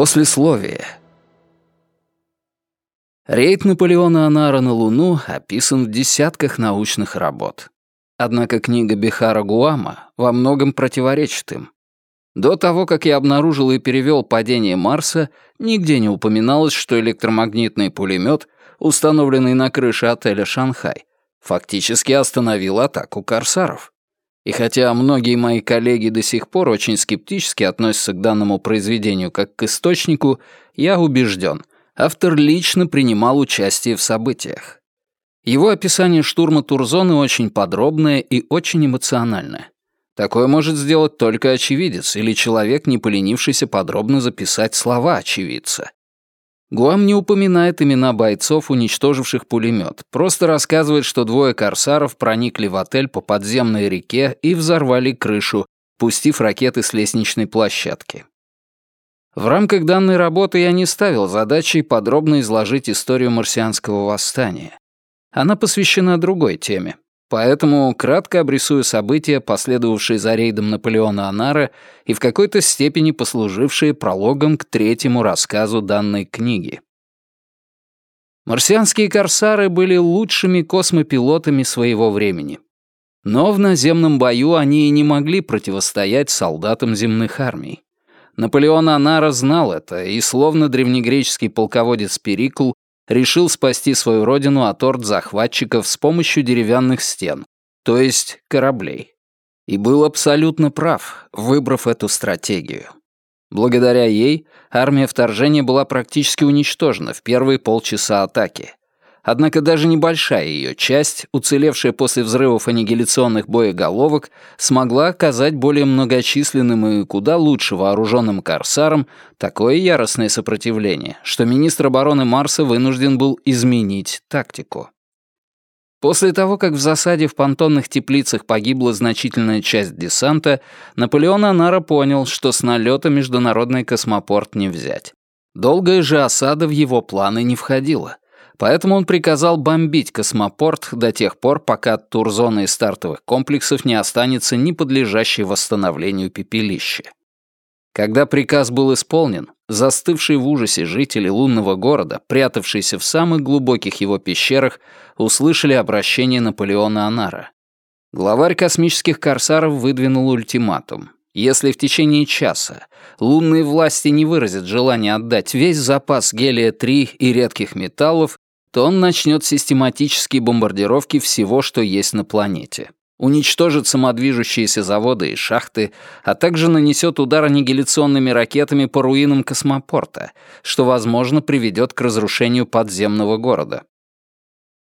Послесловие. Рейд Наполеона Анара на Луну описан в десятках научных работ. Однако книга Бихара Гуама во многом противоречит им. До того, как я обнаружил и перевел падение Марса, нигде не упоминалось, что электромагнитный пулемет, установленный на крыше отеля «Шанхай», фактически остановил атаку корсаров. И хотя многие мои коллеги до сих пор очень скептически относятся к данному произведению как к источнику, я убежден, автор лично принимал участие в событиях. Его описание штурма Турзоны очень подробное и очень эмоциональное. Такое может сделать только очевидец или человек, не поленившийся подробно записать слова очевидца. Гуам не упоминает имена бойцов, уничтоживших пулемет, просто рассказывает, что двое корсаров проникли в отель по подземной реке и взорвали крышу, пустив ракеты с лестничной площадки. В рамках данной работы я не ставил задачей подробно изложить историю марсианского восстания. Она посвящена другой теме, Поэтому кратко обрисую события, последовавшие за рейдом Наполеона Анара и в какой-то степени послужившие прологом к третьему рассказу данной книги. Марсианские корсары были лучшими космопилотами своего времени. Но в наземном бою они и не могли противостоять солдатам земных армий. Наполеон Анара знал это, и словно древнегреческий полководец Перикл решил спасти свою родину от орд захватчиков с помощью деревянных стен, то есть кораблей. И был абсолютно прав, выбрав эту стратегию. Благодаря ей армия вторжения была практически уничтожена в первые полчаса атаки. Однако даже небольшая ее часть, уцелевшая после взрывов аннигиляционных боеголовок, смогла оказать более многочисленным и куда лучше вооруженным корсарам такое яростное сопротивление, что министр обороны Марса вынужден был изменить тактику. После того, как в засаде в понтонных теплицах погибла значительная часть десанта, Наполеон Анара понял, что с налета международный космопорт не взять. Долгая же осада в его планы не входила. Поэтому он приказал бомбить космопорт до тех пор, пока от турзоны и стартовых комплексов не останется ни подлежащее восстановлению пепелище. Когда приказ был исполнен, застывшие в ужасе жители лунного города, прятавшиеся в самых глубоких его пещерах, услышали обращение Наполеона Анара. Главарь космических корсаров выдвинул ультиматум. Если в течение часа лунные власти не выразят желание отдать весь запас гелия-3 и редких металлов, то он начнет систематические бомбардировки всего, что есть на планете. Уничтожит самодвижущиеся заводы и шахты, а также нанесет удар аннигиляционными ракетами по руинам космопорта, что, возможно, приведет к разрушению подземного города.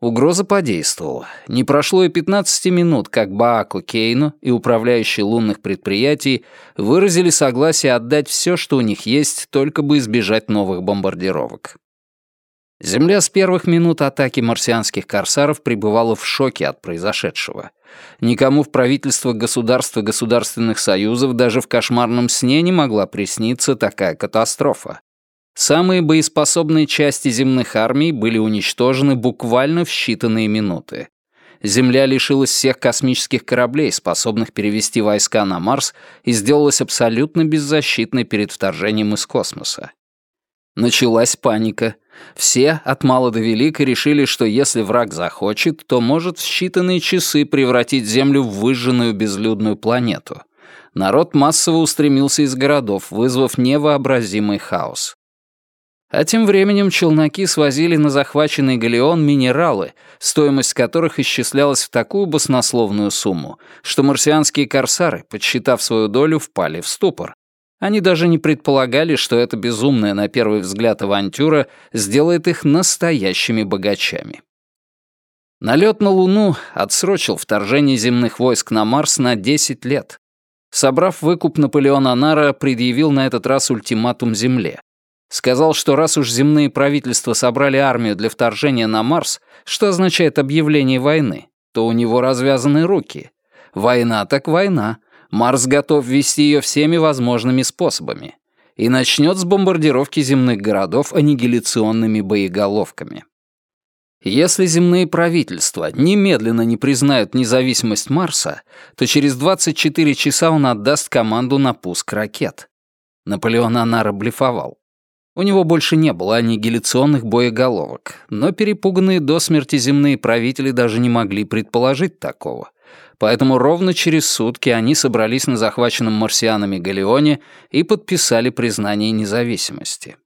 Угроза подействовала. Не прошло и 15 минут, как Баако Кейно и управляющие лунных предприятий выразили согласие отдать все, что у них есть, только бы избежать новых бомбардировок. Земля с первых минут атаки марсианских корсаров пребывала в шоке от произошедшего. Никому в правительство государства государственных союзов даже в кошмарном сне не могла присниться такая катастрофа. Самые боеспособные части земных армий были уничтожены буквально в считанные минуты. Земля лишилась всех космических кораблей, способных перевести войска на Марс, и сделалась абсолютно беззащитной перед вторжением из космоса. Началась паника — все, от мала до велика, решили, что если враг захочет, то может в считанные часы превратить Землю в выжженную безлюдную планету. Народ массово устремился из городов, вызвав невообразимый хаос. А тем временем челноки свозили на захваченный галеон минералы, стоимость которых исчислялась в такую баснословную сумму, что марсианские корсары, подсчитав свою долю, впали в ступор. Они даже не предполагали, что эта безумная на первый взгляд авантюра сделает их настоящими богачами. Налет на Луну отсрочил вторжение земных войск на Марс на 10 лет. Собрав выкуп, Наполеон Анара предъявил на этот раз ультиматум Земле. Сказал, что раз уж земные правительства собрали армию для вторжения на Марс, что означает объявление войны, то у него развязаны руки. Война так война, Марс готов вести ее всеми возможными способами и начнет с бомбардировки земных городов аннигиляционными боеголовками. Если земные правительства немедленно не признают независимость Марса, то через 24 часа он отдаст команду на пуск ракет. Наполеон Анара блефовал. У него больше не было аннигиляционных боеголовок, но перепуганные до смерти земные правители даже не могли предположить такого. Поэтому ровно через сутки они собрались на захваченном марсианами Галеоне и подписали признание независимости.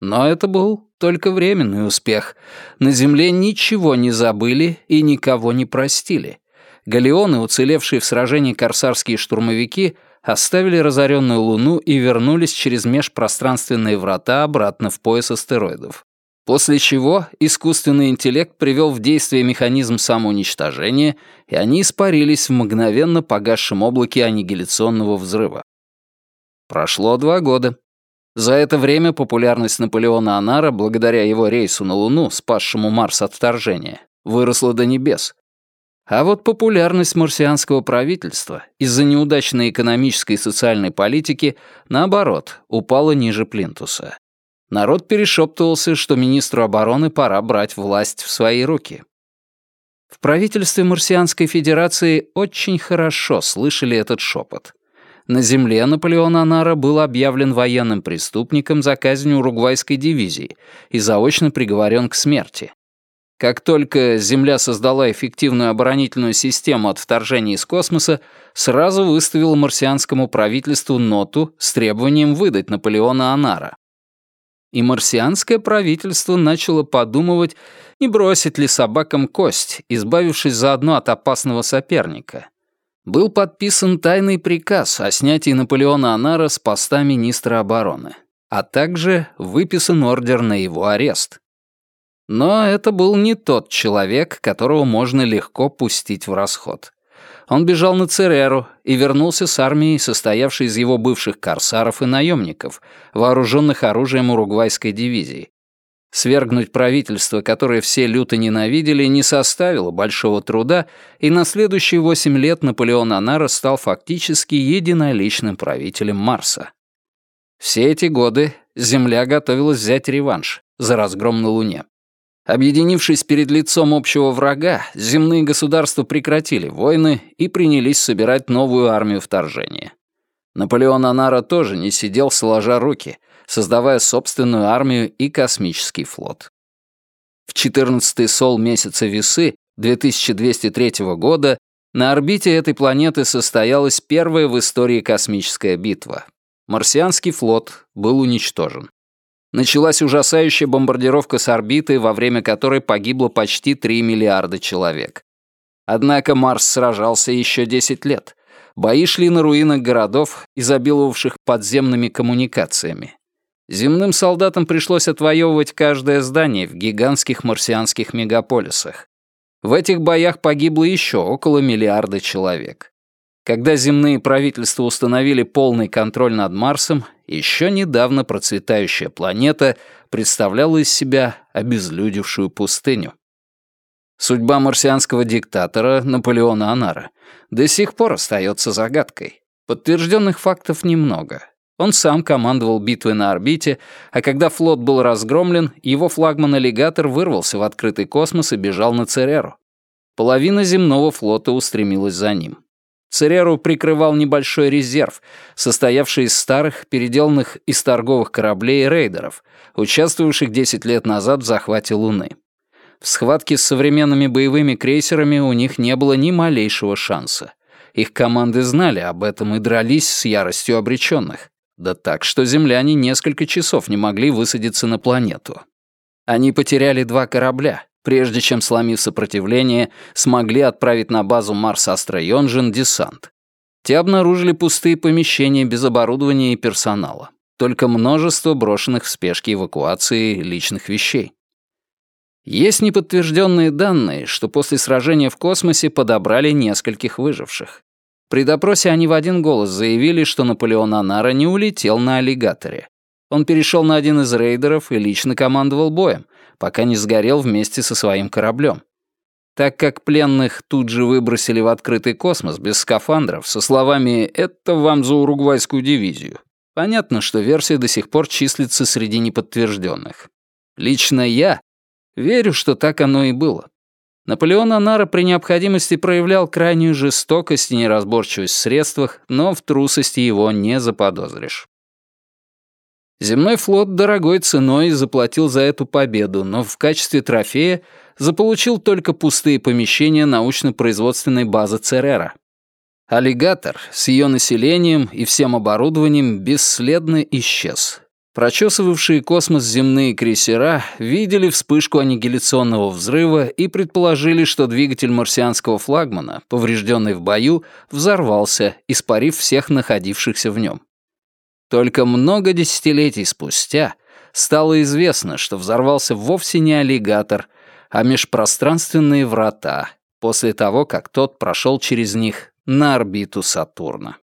Но это был только временный успех. На Земле ничего не забыли и никого не простили. Галеоны, уцелевшие в сражении корсарские штурмовики, оставили разоренную Луну и вернулись через межпространственные врата обратно в пояс астероидов. После чего искусственный интеллект привел в действие механизм самоуничтожения, и они испарились в мгновенно погасшем облаке аннигиляционного взрыва. Прошло два года. За это время популярность Наполеона Анара, благодаря его рейсу на Луну, спасшему Марс от вторжения, выросла до небес. А вот популярность марсианского правительства из-за неудачной экономической и социальной политики, наоборот, упала ниже плинтуса. Народ перешептывался, что министру обороны пора брать власть в свои руки. В правительстве Марсианской Федерации очень хорошо слышали этот шепот. На земле Наполеон Анара был объявлен военным преступником за казнь уругвайской дивизии и заочно приговорен к смерти. Как только Земля создала эффективную оборонительную систему от вторжения из космоса, сразу выставила марсианскому правительству ноту с требованием выдать Наполеона Анара и марсианское правительство начало подумывать, не бросить ли собакам кость, избавившись заодно от опасного соперника. Был подписан тайный приказ о снятии Наполеона Анара с поста министра обороны, а также выписан ордер на его арест. Но это был не тот человек, которого можно легко пустить в расход. Он бежал на Цереру и вернулся с армией, состоявшей из его бывших корсаров и наемников, вооруженных оружием уругвайской дивизии. Свергнуть правительство, которое все люто ненавидели, не составило большого труда, и на следующие восемь лет Наполеон Анара стал фактически единоличным правителем Марса. Все эти годы Земля готовилась взять реванш за разгром на Луне. Объединившись перед лицом общего врага, земные государства прекратили войны и принялись собирать новую армию вторжения. Наполеон Анара тоже не сидел сложа руки, создавая собственную армию и космический флот. В 14-й сол месяца Весы 2203 года на орбите этой планеты состоялась первая в истории космическая битва. Марсианский флот был уничтожен началась ужасающая бомбардировка с орбиты, во время которой погибло почти 3 миллиарда человек. Однако Марс сражался еще 10 лет. Бои шли на руинах городов, изобиловавших подземными коммуникациями. Земным солдатам пришлось отвоевывать каждое здание в гигантских марсианских мегаполисах. В этих боях погибло еще около миллиарда человек. Когда земные правительства установили полный контроль над Марсом, еще недавно процветающая планета представляла из себя обезлюдевшую пустыню. Судьба марсианского диктатора Наполеона Анара до сих пор остается загадкой. Подтвержденных фактов немного. Он сам командовал битвой на орбите, а когда флот был разгромлен, его флагман-аллигатор вырвался в открытый космос и бежал на Цереру. Половина земного флота устремилась за ним. Цереру прикрывал небольшой резерв, состоявший из старых, переделанных из торговых кораблей рейдеров, участвовавших 10 лет назад в захвате Луны. В схватке с современными боевыми крейсерами у них не было ни малейшего шанса. Их команды знали об этом и дрались с яростью обреченных. Да так, что земляне несколько часов не могли высадиться на планету. Они потеряли два корабля, прежде чем, сломив сопротивление, смогли отправить на базу Марс Астра Йонжин десант. Те обнаружили пустые помещения без оборудования и персонала. Только множество брошенных в спешке эвакуации личных вещей. Есть неподтвержденные данные, что после сражения в космосе подобрали нескольких выживших. При допросе они в один голос заявили, что Наполеон Анара не улетел на аллигаторе. Он перешел на один из рейдеров и лично командовал боем, пока не сгорел вместе со своим кораблем. Так как пленных тут же выбросили в открытый космос без скафандров со словами «это вам за уругвайскую дивизию», понятно, что версия до сих пор числится среди неподтвержденных. Лично я верю, что так оно и было. Наполеон Анара при необходимости проявлял крайнюю жестокость и неразборчивость в средствах, но в трусости его не заподозришь. Земной флот дорогой ценой заплатил за эту победу, но в качестве трофея заполучил только пустые помещения научно-производственной базы Церера. Аллигатор с ее населением и всем оборудованием бесследно исчез. Прочесывавшие космос земные крейсера видели вспышку аннигиляционного взрыва и предположили, что двигатель марсианского флагмана, поврежденный в бою, взорвался, испарив всех находившихся в нем. Только много десятилетий спустя стало известно, что взорвался вовсе не аллигатор, а межпространственные врата, после того, как тот прошел через них на орбиту Сатурна.